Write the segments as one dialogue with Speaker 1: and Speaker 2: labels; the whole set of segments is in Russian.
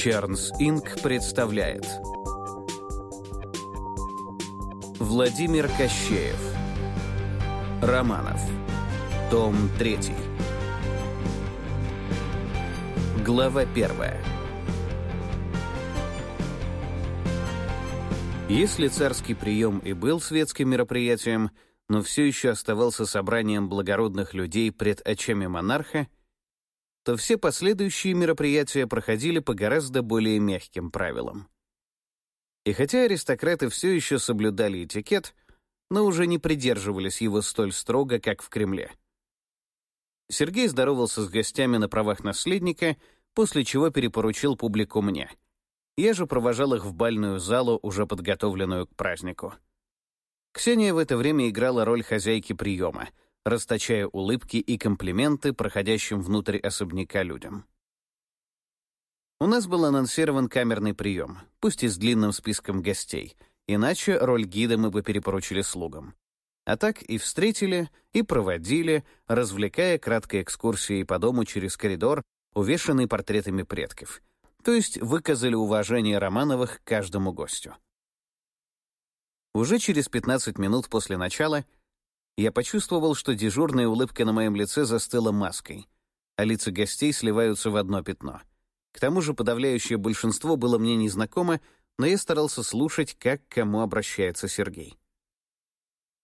Speaker 1: Чернс Инк представляет. Владимир Кощеев. Романов. Том 3 Глава 1 Если царский прием и был светским мероприятием, но все еще оставался собранием благородных людей пред очами монарха, то все последующие мероприятия проходили по гораздо более мягким правилам. И хотя аристократы все еще соблюдали этикет, но уже не придерживались его столь строго, как в Кремле. Сергей здоровался с гостями на правах наследника, после чего перепоручил публику мне. Я же провожал их в бальную залу, уже подготовленную к празднику. Ксения в это время играла роль хозяйки приема — расточая улыбки и комплименты проходящим внутрь особняка людям. У нас был анонсирован камерный прием, пусть и с длинным списком гостей, иначе роль гида мы бы перепоручили слугам. А так и встретили, и проводили, развлекая краткой экскурсией по дому через коридор, увешанный портретами предков. То есть выказали уважение Романовых каждому гостю. Уже через 15 минут после начала я почувствовал, что дежурная улыбка на моем лице застыла маской, а лица гостей сливаются в одно пятно. К тому же подавляющее большинство было мне незнакомо, но я старался слушать, как к кому обращается Сергей.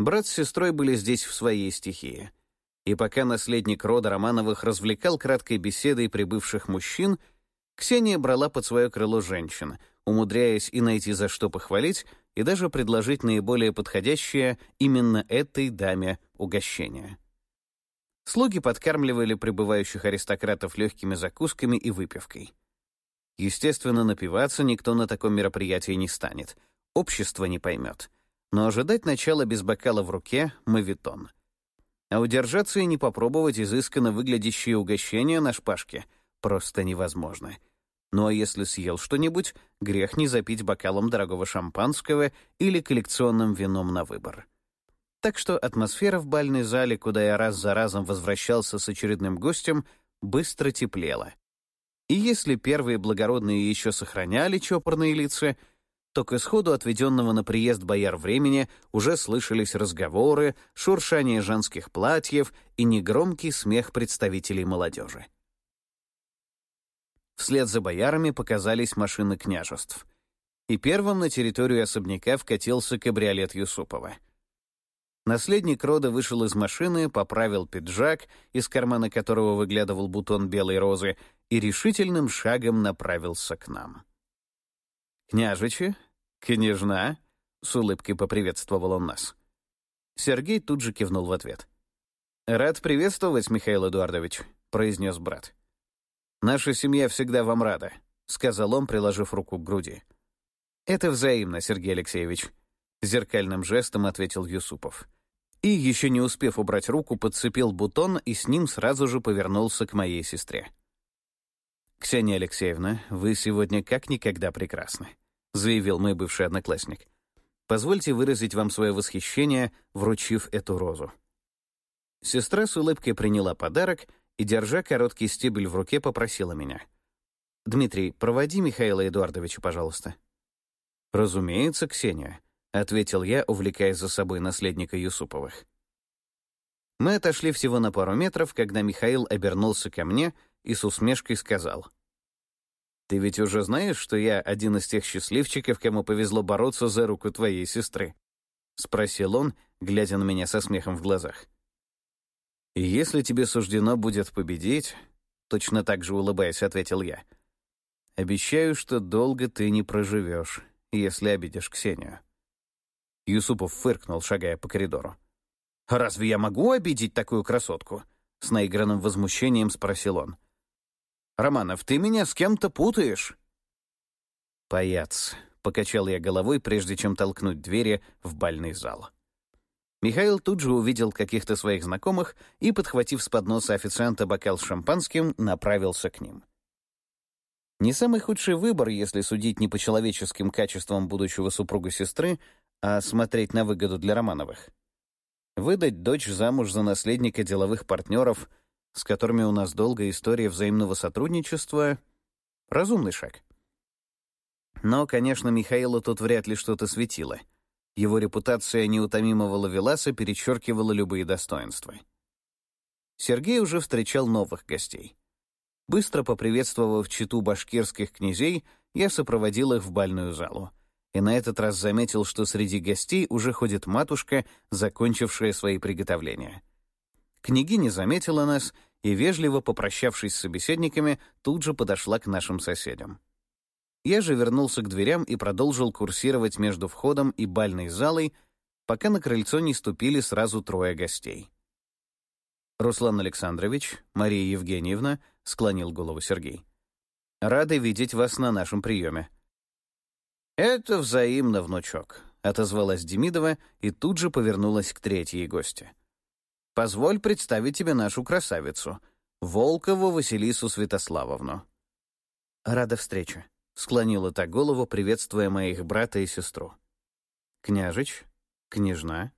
Speaker 1: Брат с сестрой были здесь в своей стихии. И пока наследник рода Романовых развлекал краткой беседой прибывших мужчин, Ксения брала под свое крыло женщин, умудряясь и найти за что похвалить, и даже предложить наиболее подходящее именно этой даме угощение. Слуги подкармливали прибывающих аристократов легкими закусками и выпивкой. Естественно, напиваться никто на таком мероприятии не станет. Общество не поймет. Но ожидать начала без бокала в руке — мавитон. А удержаться и не попробовать изысканно выглядящие угощения на шпажке просто невозможно — ну а если съел что-нибудь, грех не запить бокалом дорогого шампанского или коллекционным вином на выбор. Так что атмосфера в бальной зале, куда я раз за разом возвращался с очередным гостем, быстро теплела. И если первые благородные еще сохраняли чопорные лица, то к исходу отведенного на приезд бояр времени уже слышались разговоры, шуршание женских платьев и негромкий смех представителей молодежи. Вслед за боярами показались машины княжеств. И первым на территорию особняка вкатился кабриолет Юсупова. Наследник рода вышел из машины, поправил пиджак, из кармана которого выглядывал бутон белой розы, и решительным шагом направился к нам. «Княжичи? Княжна?» — с улыбкой поприветствовал он нас. Сергей тут же кивнул в ответ. «Рад приветствовать, Михаил Эдуардович», — произнес брат. «Наша семья всегда вам рада», — сказал он, приложив руку к груди. «Это взаимно, Сергей Алексеевич», — зеркальным жестом ответил Юсупов. И, еще не успев убрать руку, подцепил бутон и с ним сразу же повернулся к моей сестре. «Ксения Алексеевна, вы сегодня как никогда прекрасны», — заявил мой бывший одноклассник. «Позвольте выразить вам свое восхищение, вручив эту розу». Сестра с улыбкой приняла подарок — и, держа короткий стебель в руке, попросила меня. «Дмитрий, проводи Михаила Эдуардовича, пожалуйста». «Разумеется, Ксения», — ответил я, увлекая за собой наследника Юсуповых. Мы отошли всего на пару метров, когда Михаил обернулся ко мне и с усмешкой сказал. «Ты ведь уже знаешь, что я один из тех счастливчиков, кому повезло бороться за руку твоей сестры?» — спросил он, глядя на меня со смехом в глазах. И если тебе суждено будет победить, точно так же улыбаясь, ответил я, обещаю, что долго ты не проживешь, если обидишь Ксению. Юсупов фыркнул, шагая по коридору. «Разве я могу обидеть такую красотку?» С наигранным возмущением спросил он. «Романов, ты меня с кем-то путаешь?» «Паяц», — покачал я головой, прежде чем толкнуть двери в бальный зал. Михаил тут же увидел каких-то своих знакомых и, подхватив с подноса официанта бокал с шампанским, направился к ним. Не самый худший выбор, если судить не по человеческим качествам будущего супруга сестры, а смотреть на выгоду для Романовых. Выдать дочь замуж за наследника деловых партнеров, с которыми у нас долгая история взаимного сотрудничества — разумный шаг. Но, конечно, Михаилу тут вряд ли что-то светило. Его репутация неутомимого ловеласа перечеркивала любые достоинства. Сергей уже встречал новых гостей. Быстро поприветствовав читу башкирских князей, я сопроводил их в бальную залу. И на этот раз заметил, что среди гостей уже ходит матушка, закончившая свои приготовления. Княгиня заметила нас и, вежливо попрощавшись с собеседниками, тут же подошла к нашим соседям. Я же вернулся к дверям и продолжил курсировать между входом и бальной залой, пока на крыльцо не ступили сразу трое гостей. «Руслан Александрович, Мария Евгеньевна», — склонил голову Сергей. «Рады видеть вас на нашем приеме». «Это взаимно, внучок», — отозвалась Демидова и тут же повернулась к третьей гости. «Позволь представить тебе нашу красавицу, Волкову Василису Святославовну». «Рада встрече», Склонила так голову, приветствуя моих брата и сестру. «Княжич? Княжна?»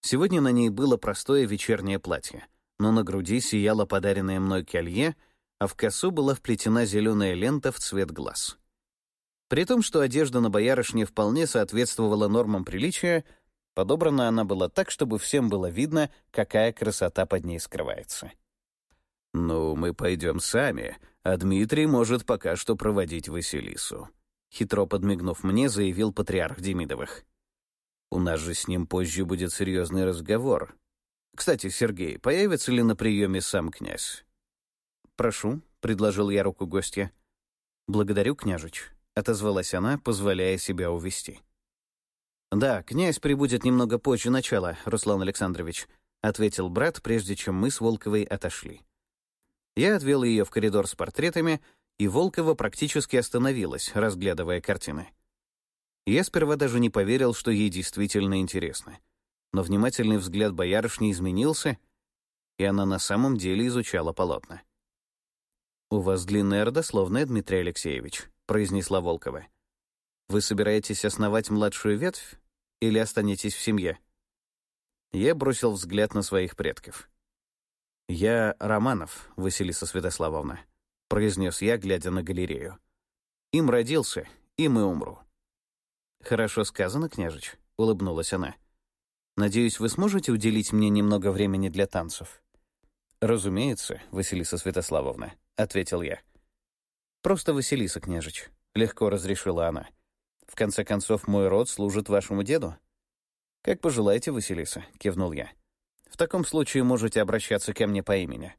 Speaker 1: Сегодня на ней было простое вечернее платье, но на груди сияло подаренное мной колье, а в косу была вплетена зеленая лента в цвет глаз. При том, что одежда на боярышне вполне соответствовала нормам приличия, подобрана она была так, чтобы всем было видно, какая красота под ней скрывается. «Ну, мы пойдем сами, а Дмитрий может пока что проводить Василису», хитро подмигнув мне, заявил патриарх Демидовых. «У нас же с ним позже будет серьезный разговор. Кстати, Сергей, появится ли на приеме сам князь?» «Прошу», — предложил я руку гостя. «Благодарю, княжич», — отозвалась она, позволяя себя увести. «Да, князь прибудет немного позже начала, Руслан Александрович», — ответил брат, прежде чем мы с Волковой отошли. Я отвел ее в коридор с портретами, и Волкова практически остановилась, разглядывая картины. Я сперва даже не поверил, что ей действительно интересно. Но внимательный взгляд боярышни изменился, и она на самом деле изучала полотна. «У вас длинная родословная, Дмитрий Алексеевич», — произнесла Волкова. «Вы собираетесь основать младшую ветвь или останетесь в семье?» Я бросил взгляд на своих предков. «Я Романов, Василиса Святославовна», — произнес я, глядя на галерею. «Им родился, им и умру». «Хорошо сказано, княжич», — улыбнулась она. «Надеюсь, вы сможете уделить мне немного времени для танцев?» «Разумеется, Василиса Святославовна», — ответил я. «Просто Василиса, княжич», — легко разрешила она. «В конце концов, мой род служит вашему деду». «Как пожелаете, Василиса», — кивнул я. В таком случае можете обращаться ко мне по имени».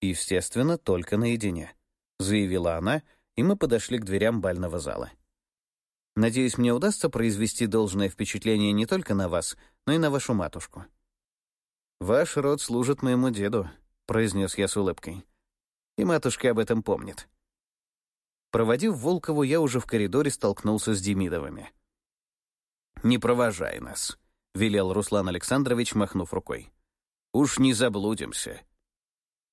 Speaker 1: «Естественно, только наедине», — заявила она, и мы подошли к дверям бального зала. «Надеюсь, мне удастся произвести должное впечатление не только на вас, но и на вашу матушку». «Ваш род служит моему деду», — произнес я с улыбкой. «И матушка об этом помнит». Проводив Волкову, я уже в коридоре столкнулся с Демидовыми. «Не провожай нас», — велел Руслан Александрович, махнув рукой. «Уж не заблудимся».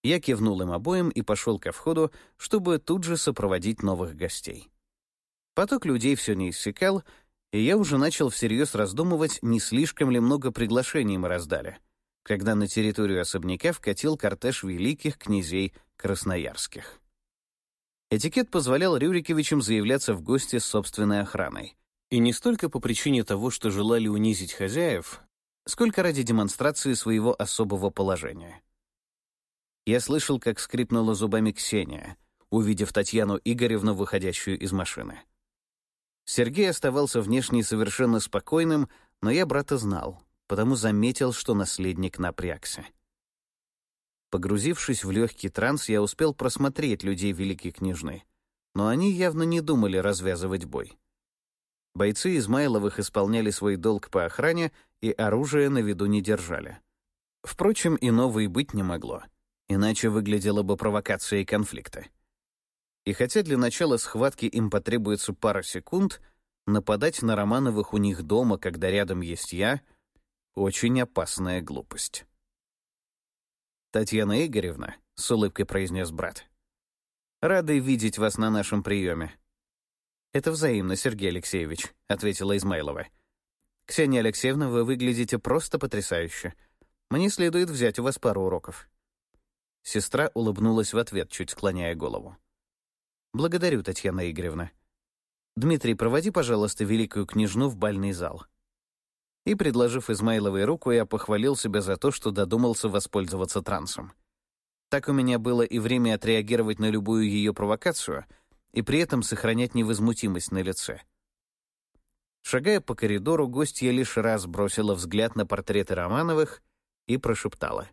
Speaker 1: Я кивнул им обоим и пошел ко входу, чтобы тут же сопроводить новых гостей. Поток людей все не иссякал, и я уже начал всерьез раздумывать, не слишком ли много приглашений мы раздали, когда на территорию особняка вкатил кортеж великих князей красноярских. Этикет позволял Рюриковичам заявляться в гости с собственной охраной. И не столько по причине того, что желали унизить хозяев, сколько ради демонстрации своего особого положения. Я слышал, как скрипнула зубами Ксения, увидев Татьяну Игоревну, выходящую из машины. Сергей оставался внешне совершенно спокойным, но я брата знал, потому заметил, что наследник напрягся. Погрузившись в легкий транс, я успел просмотреть людей Великой Княжны, но они явно не думали развязывать бой. Бойцы Измайловых исполняли свой долг по охране и оружие на виду не держали. Впрочем, и быть не могло, иначе выглядела бы провокацией конфликта. И хотя для начала схватки им потребуется пара секунд, нападать на Романовых у них дома, когда рядом есть я, очень опасная глупость. «Татьяна Игоревна», — с улыбкой произнес брат, — «рады видеть вас на нашем приеме. «Это взаимно, Сергей Алексеевич», — ответила Измайлова. «Ксения Алексеевна, вы выглядите просто потрясающе. Мне следует взять у вас пару уроков». Сестра улыбнулась в ответ, чуть склоняя голову. «Благодарю, Татьяна Игоревна. «Дмитрий, проводи, пожалуйста, великую княжну в бальный зал». И, предложив Измайловой руку, я похвалил себя за то, что додумался воспользоваться трансом. Так у меня было и время отреагировать на любую ее провокацию, и при этом сохранять невозмутимость на лице. Шагая по коридору, гостья лишь раз бросила взгляд на портреты Романовых и прошептала.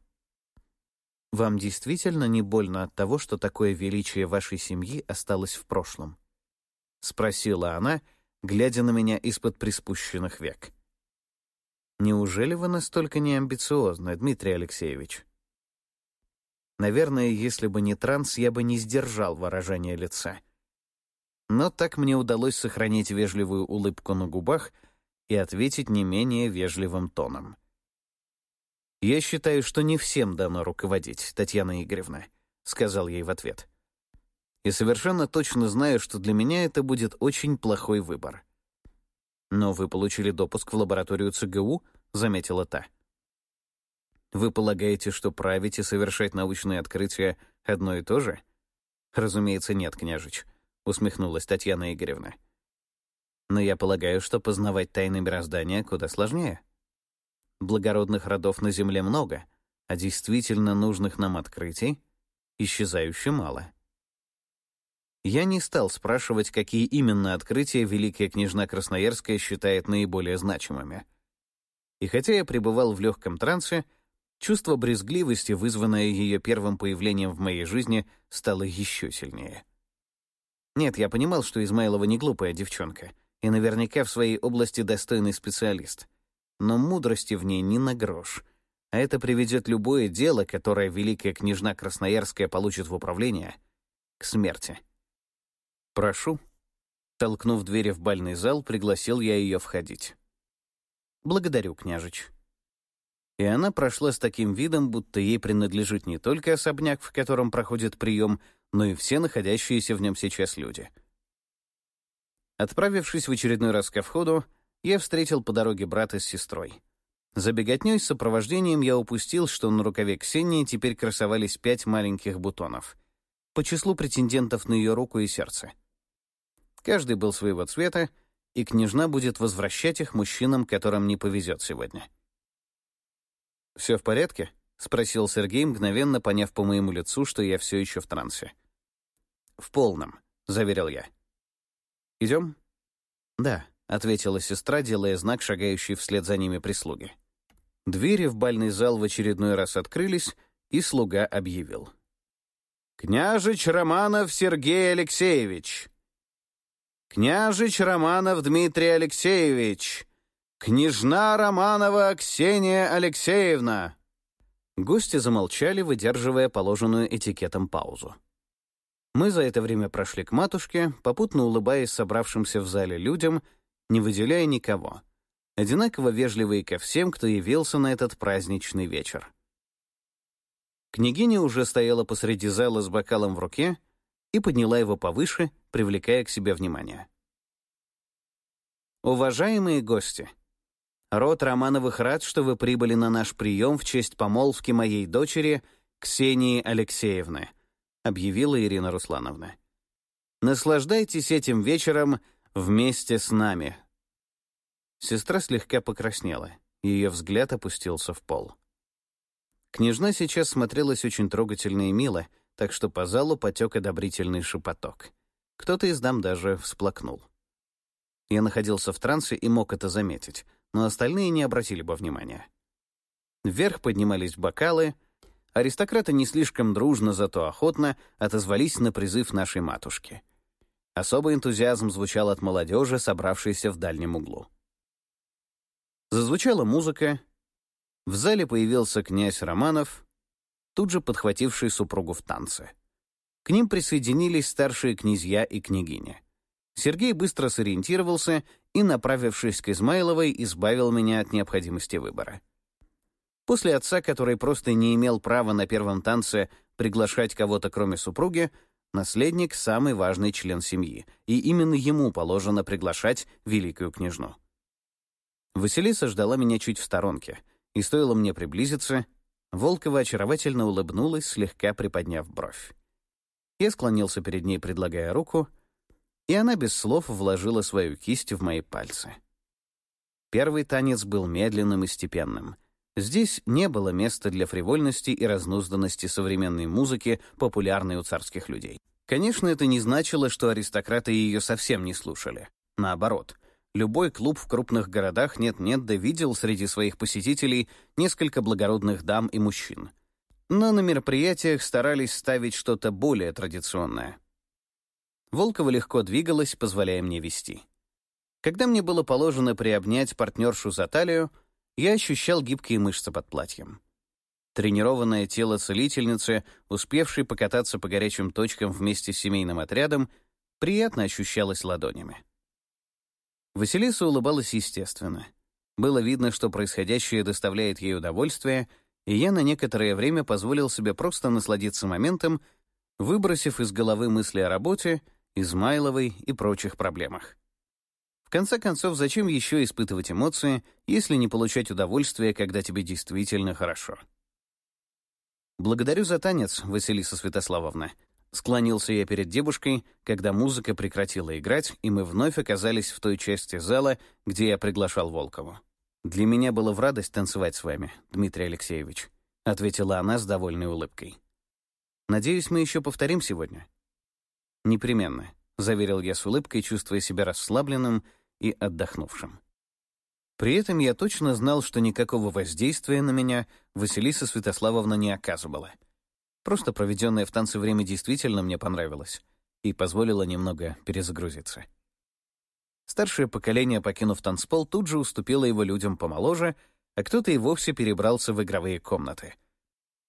Speaker 1: «Вам действительно не больно от того, что такое величие вашей семьи осталось в прошлом?» — спросила она, глядя на меня из-под приспущенных век. «Неужели вы настолько неамбициозны, Дмитрий Алексеевич?» Наверное, если бы не транс, я бы не сдержал выражение лица. Но так мне удалось сохранить вежливую улыбку на губах и ответить не менее вежливым тоном. «Я считаю, что не всем дано руководить, Татьяна Игоревна», — сказал ей в ответ. «И совершенно точно знаю, что для меня это будет очень плохой выбор». «Но вы получили допуск в лабораторию ЦГУ», — заметила та. Вы полагаете, что править и совершать научные открытия одно и то же? Разумеется, нет, княжич, усмехнулась Татьяна Игоревна. Но я полагаю, что познавать тайны мироздания куда сложнее. Благородных родов на Земле много, а действительно нужных нам открытий исчезающе мало. Я не стал спрашивать, какие именно открытия Великая княжна Красноярская считает наиболее значимыми. И хотя я пребывал в легком трансе, Чувство брезгливости, вызванное ее первым появлением в моей жизни, стало еще сильнее. Нет, я понимал, что Измайлова не глупая девчонка и наверняка в своей области достойный специалист. Но мудрости в ней не на грош. А это приведет любое дело, которое великая княжна Красноярская получит в управление, к смерти. «Прошу». Толкнув двери в бальный зал, пригласил я ее входить. «Благодарю, княжич», и она прошла с таким видом, будто ей принадлежит не только особняк, в котором проходит прием, но и все находящиеся в нем сейчас люди. Отправившись в очередной раз ко входу, я встретил по дороге брата с сестрой. За беготней с сопровождением я упустил, что на рукаве Ксении теперь красовались пять маленьких бутонов по числу претендентов на ее руку и сердце. Каждый был своего цвета, и княжна будет возвращать их мужчинам, которым не повезет сегодня. «Все в порядке?» — спросил Сергей, мгновенно поняв по моему лицу, что я все еще в трансе. «В полном», — заверил я. «Идем?» «Да», — ответила сестра, делая знак, шагающий вслед за ними прислуги. Двери в бальный зал в очередной раз открылись, и слуга объявил. «Княжич Романов Сергей Алексеевич!» «Княжич Романов Дмитрий Алексеевич!» «Княжна Романова Ксения Алексеевна!» Гости замолчали, выдерживая положенную этикетом паузу. Мы за это время прошли к матушке, попутно улыбаясь собравшимся в зале людям, не выделяя никого, одинаково вежливые ко всем, кто явился на этот праздничный вечер. Княгиня уже стояла посреди зала с бокалом в руке и подняла его повыше, привлекая к себе внимание. «Уважаемые гости!» Род Романовых рад, что вы прибыли на наш прием в честь помолвки моей дочери Ксении Алексеевны», объявила Ирина Руслановна. «Наслаждайтесь этим вечером вместе с нами». Сестра слегка покраснела, ее взгляд опустился в пол. Княжна сейчас смотрелась очень трогательно и мило, так что по залу потек одобрительный шепоток. Кто-то из дам даже всплакнул. Я находился в трансе и мог это заметить, но остальные не обратили бы внимания. Вверх поднимались бокалы, аристократы не слишком дружно, зато охотно отозвались на призыв нашей матушки. Особый энтузиазм звучал от молодежи, собравшейся в дальнем углу. Зазвучала музыка, в зале появился князь Романов, тут же подхвативший супругу в танце. К ним присоединились старшие князья и княгиня. Сергей быстро сориентировался и, направившись к Измайловой, избавил меня от необходимости выбора. После отца, который просто не имел права на первом танце приглашать кого-то кроме супруги, наследник — самый важный член семьи, и именно ему положено приглашать великую княжну. Василиса ждала меня чуть в сторонке, и стоило мне приблизиться, Волкова очаровательно улыбнулась, слегка приподняв бровь. Я склонился перед ней, предлагая руку — и она без слов вложила свою кисть в мои пальцы. Первый танец был медленным и степенным. Здесь не было места для фривольности и разнузданности современной музыки, популярной у царских людей. Конечно, это не значило, что аристократы ее совсем не слушали. Наоборот, любой клуб в крупных городах нет-нет да видел среди своих посетителей несколько благородных дам и мужчин. Но на мероприятиях старались ставить что-то более традиционное. Волкова легко двигалась, позволяя мне вести. Когда мне было положено приобнять партнершу за талию, я ощущал гибкие мышцы под платьем. Тренированное тело целительницы, успевшей покататься по горячим точкам вместе с семейным отрядом, приятно ощущалось ладонями. Василиса улыбалась естественно. Было видно, что происходящее доставляет ей удовольствие, и я на некоторое время позволил себе просто насладиться моментом, выбросив из головы мысли о работе, Измайловой и прочих проблемах конце концов, зачем еще испытывать эмоции, если не получать удовольствие, когда тебе действительно хорошо? «Благодарю за танец, Василиса Святославовна», — склонился я перед девушкой, когда музыка прекратила играть, и мы вновь оказались в той части зала, где я приглашал Волкову. «Для меня было в радость танцевать с вами, Дмитрий Алексеевич», — ответила она с довольной улыбкой. «Надеюсь, мы еще повторим сегодня?» «Непременно», — заверил я с улыбкой, чувствуя себя расслабленным и отдохнувшим. При этом я точно знал, что никакого воздействия на меня Василиса Святославовна не оказывала. Просто проведенное в танце время действительно мне понравилось и позволило немного перезагрузиться. Старшее поколение, покинув танцпол, тут же уступило его людям помоложе, а кто-то и вовсе перебрался в игровые комнаты.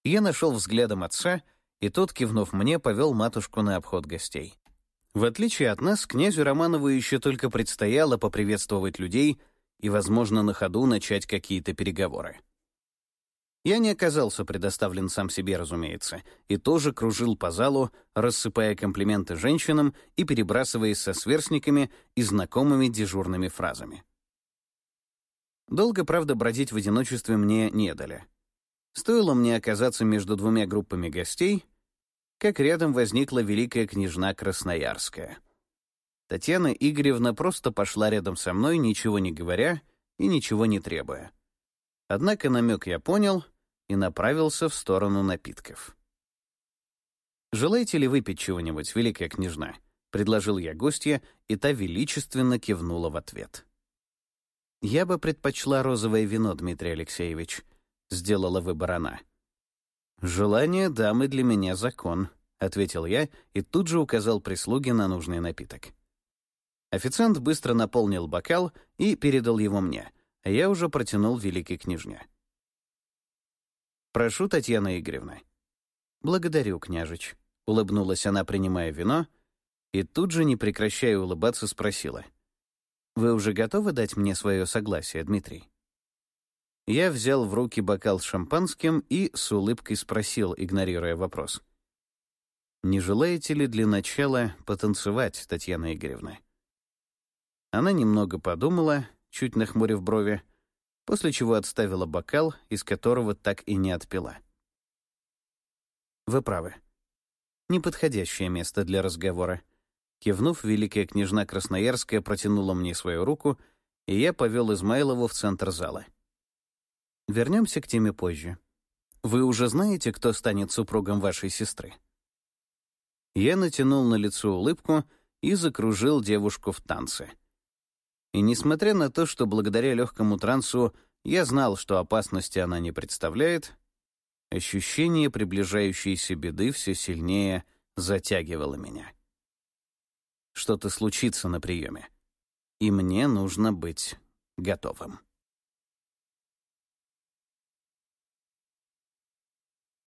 Speaker 1: Я нашел взглядом отца, и тот, кивнув мне, повел матушку на обход гостей. В отличие от нас, князю Романову еще только предстояло поприветствовать людей и, возможно, на ходу начать какие-то переговоры. Я не оказался предоставлен сам себе, разумеется, и тоже кружил по залу, рассыпая комплименты женщинам и перебрасываясь со сверстниками и знакомыми дежурными фразами. Долго, правда, бродить в одиночестве мне не дали. Стоило мне оказаться между двумя группами гостей — как рядом возникла великая княжна Красноярская. Татьяна Игоревна просто пошла рядом со мной, ничего не говоря и ничего не требуя. Однако намек я понял и направился в сторону напитков. «Желаете ли выпить чего-нибудь, великая княжна?» — предложил я гостье, и та величественно кивнула в ответ. «Я бы предпочла розовое вино, Дмитрий Алексеевич», — сделала выбор она. «Желание дамы для меня закон», — ответил я и тут же указал прислуге на нужный напиток. Официант быстро наполнил бокал и передал его мне, а я уже протянул великой княжне. «Прошу, Татьяна Игоревна». «Благодарю, княжич», — улыбнулась она, принимая вино, и тут же, не прекращая улыбаться, спросила. «Вы уже готовы дать мне свое согласие, Дмитрий?» Я взял в руки бокал с шампанским и с улыбкой спросил, игнорируя вопрос. «Не желаете ли для начала потанцевать, Татьяна Игоревна?» Она немного подумала, чуть нахмурив брови, после чего отставила бокал, из которого так и не отпила. «Вы правы. Неподходящее место для разговора». Кивнув, великая княжна Красноярская протянула мне свою руку, и я повел Измайлову в центр зала. Вернемся к теме позже. Вы уже знаете, кто станет супругом вашей сестры? Я натянул на лицо улыбку и закружил девушку в танце. И несмотря на то, что благодаря легкому трансу я знал, что опасности она не представляет, ощущение приближающейся беды все сильнее затягивало меня. Что-то случится на приеме, и мне нужно быть готовым.